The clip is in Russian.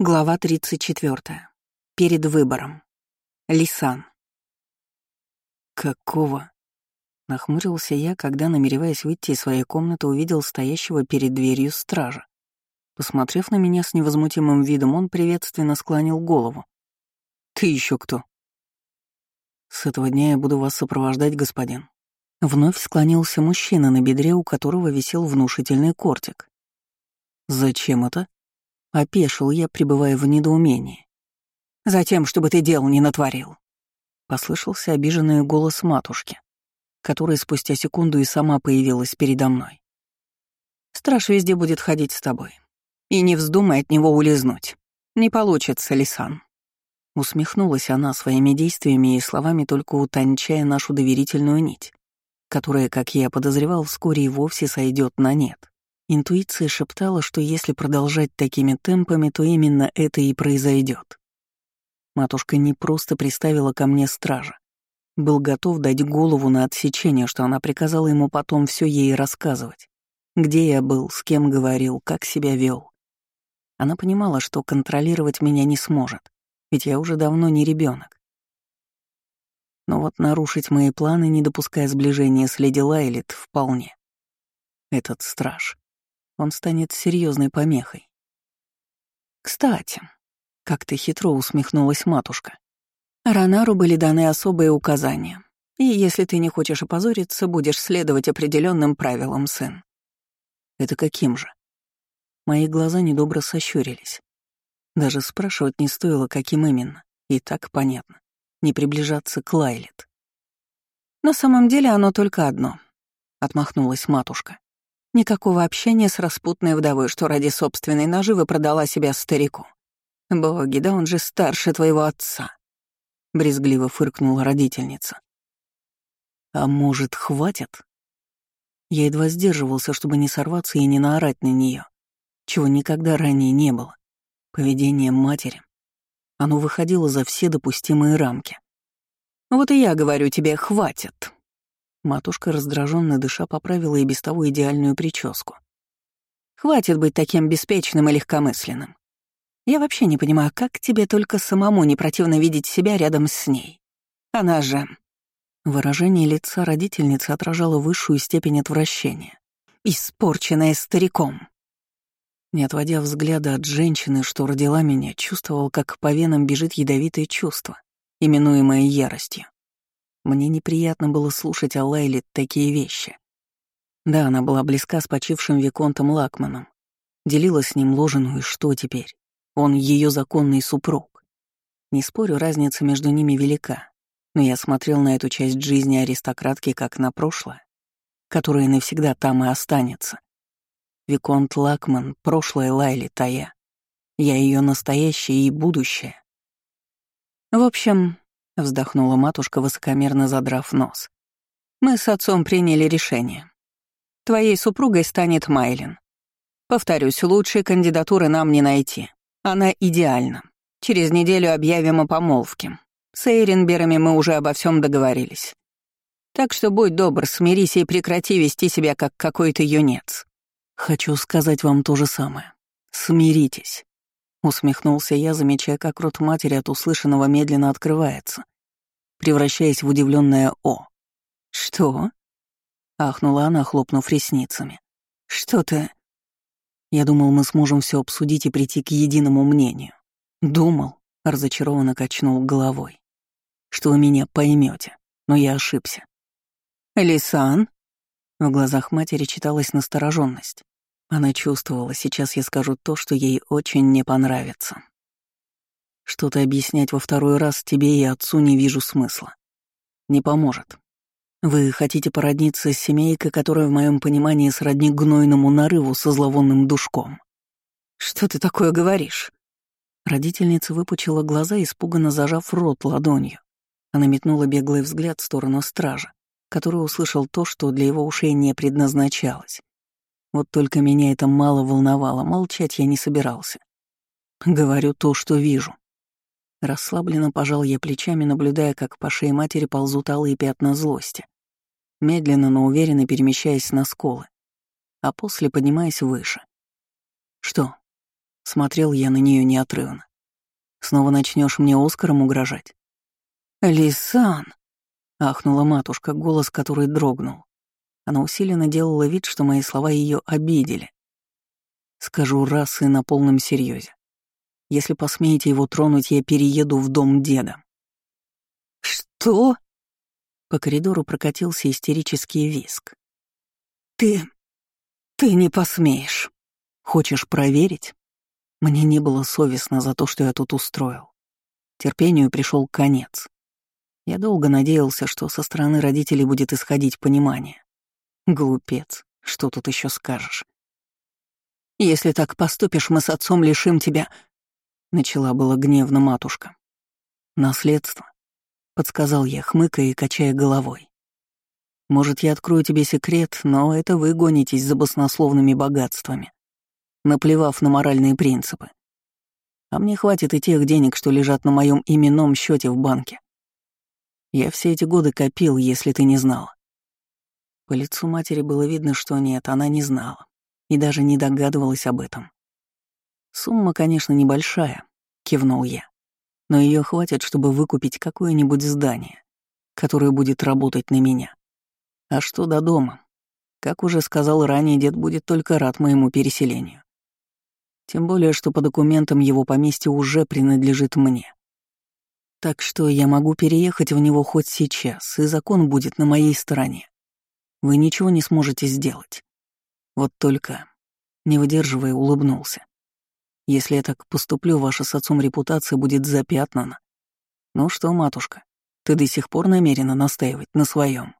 Глава 34. Перед выбором. Лисан. «Какого?» Нахмурился я, когда, намереваясь выйти из своей комнаты, увидел стоящего перед дверью стража. Посмотрев на меня с невозмутимым видом, он приветственно склонил голову. «Ты еще кто?» «С этого дня я буду вас сопровождать, господин». Вновь склонился мужчина, на бедре у которого висел внушительный кортик. «Зачем это?» Опешил я, пребывая в недоумении. «Затем, чтобы ты дел не натворил», — послышался обиженный голос матушки, которая спустя секунду и сама появилась передо мной. «Страж везде будет ходить с тобой. И не вздумай от него улизнуть. Не получится, Лисан». Усмехнулась она своими действиями и словами, только утончая нашу доверительную нить, которая, как я подозревал, вскоре и вовсе сойдет на нет. Интуиция шептала, что если продолжать такими темпами, то именно это и произойдет. Матушка не просто приставила ко мне стража. Был готов дать голову на отсечение, что она приказала ему потом все ей рассказывать. Где я был, с кем говорил, как себя вел. Она понимала, что контролировать меня не сможет, ведь я уже давно не ребенок. Но вот нарушить мои планы, не допуская сближения с леди Лайлит, вполне. Этот страж. Он станет серьезной помехой. Кстати, как ты хитро усмехнулась матушка. Ранару были даны особые указания. И если ты не хочешь опозориться, будешь следовать определенным правилам, сын. Это каким же? Мои глаза недобро сощурились. Даже спрашивать не стоило, каким именно. И так понятно. Не приближаться к Лайлет. На самом деле оно только одно. Отмахнулась матушка. Никакого общения с распутной вдовой, что ради собственной наживы продала себя старику. Боги, да он же старше твоего отца. Брезгливо фыркнула родительница. А может, хватит? Я едва сдерживался, чтобы не сорваться и не наорать на нее, чего никогда ранее не было. Поведение матери. Оно выходило за все допустимые рамки. Вот и я говорю тебе, хватит. Матушка, раздраженно дыша, поправила и без того идеальную прическу. «Хватит быть таким беспечным и легкомысленным. Я вообще не понимаю, как тебе только самому не противно видеть себя рядом с ней. Она же...» Выражение лица родительницы отражало высшую степень отвращения. «Испорченная стариком». Не отводя взгляда от женщины, что родила меня, чувствовал, как по венам бежит ядовитое чувство, именуемое яростью. Мне неприятно было слушать о Лайле такие вещи. Да, она была близка с почившим Виконтом Лакманом. Делила с ним ложину, и что теперь? Он ее законный супруг. Не спорю, разница между ними велика, но я смотрел на эту часть жизни аристократки как на прошлое, которое навсегда там и останется. Виконт Лакман — прошлое Лайли Тая. Я ее настоящее и будущее. В общем, — вздохнула матушка, высокомерно задрав нос. «Мы с отцом приняли решение. Твоей супругой станет Майлин. Повторюсь, лучшей кандидатуры нам не найти. Она идеальна. Через неделю объявим о помолвке. С Эйренберами мы уже обо всем договорились. Так что будь добр, смирись и прекрати вести себя как какой-то юнец». «Хочу сказать вам то же самое. Смиритесь. Усмехнулся я, замечая, как рот матери от услышанного медленно открывается, превращаясь в удивленное «О». «Что?» — ахнула она, хлопнув ресницами. «Что ты...» Я думал, мы сможем все обсудить и прийти к единому мнению. Думал, разочарованно качнул головой, что вы меня поймете, но я ошибся. «Лисан?» В глазах матери читалась настороженность. Она чувствовала, сейчас я скажу то, что ей очень не понравится. Что-то объяснять во второй раз тебе и отцу не вижу смысла. Не поможет. Вы хотите породниться с семейкой, которая в моем понимании сродни гнойному нарыву со зловонным душком. Что ты такое говоришь? Родительница выпучила глаза, испуганно зажав рот ладонью. Она метнула беглый взгляд в сторону стража, который услышал то, что для его ушей не предназначалось. Вот только меня это мало волновало, молчать я не собирался. Говорю то, что вижу. Расслабленно пожал я плечами, наблюдая, как по шее матери ползут алые пятна злости, медленно, но уверенно перемещаясь на сколы, а после поднимаясь выше. Что? Смотрел я на нее неотрывно. Снова начнешь мне Оскаром угрожать? Лисан! ахнула матушка, голос который дрогнул. Она усиленно делала вид, что мои слова ее обидели. Скажу раз и на полном серьезе. Если посмеете его тронуть, я перееду в дом деда. Что? По коридору прокатился истерический виск. Ты... ты не посмеешь. Хочешь проверить? Мне не было совестно за то, что я тут устроил. Терпению пришел конец. Я долго надеялся, что со стороны родителей будет исходить понимание. Глупец, что тут еще скажешь? Если так поступишь, мы с отцом лишим тебя... Начала была гневно матушка. Наследство. Подсказал я, хмыкая и качая головой. Может, я открою тебе секрет, но это вы гонитесь за баснословными богатствами, наплевав на моральные принципы. А мне хватит и тех денег, что лежат на моем именном счете в банке. Я все эти годы копил, если ты не знала. По лицу матери было видно, что нет, она не знала и даже не догадывалась об этом. «Сумма, конечно, небольшая», — кивнул я, «но ее хватит, чтобы выкупить какое-нибудь здание, которое будет работать на меня. А что до дома? Как уже сказал ранее, дед будет только рад моему переселению. Тем более, что по документам его поместье уже принадлежит мне. Так что я могу переехать в него хоть сейчас, и закон будет на моей стороне. Вы ничего не сможете сделать. Вот только, не выдерживая, улыбнулся. Если я так поступлю, ваша с отцом репутация будет запятнана. Ну что, матушка, ты до сих пор намерена настаивать на своем?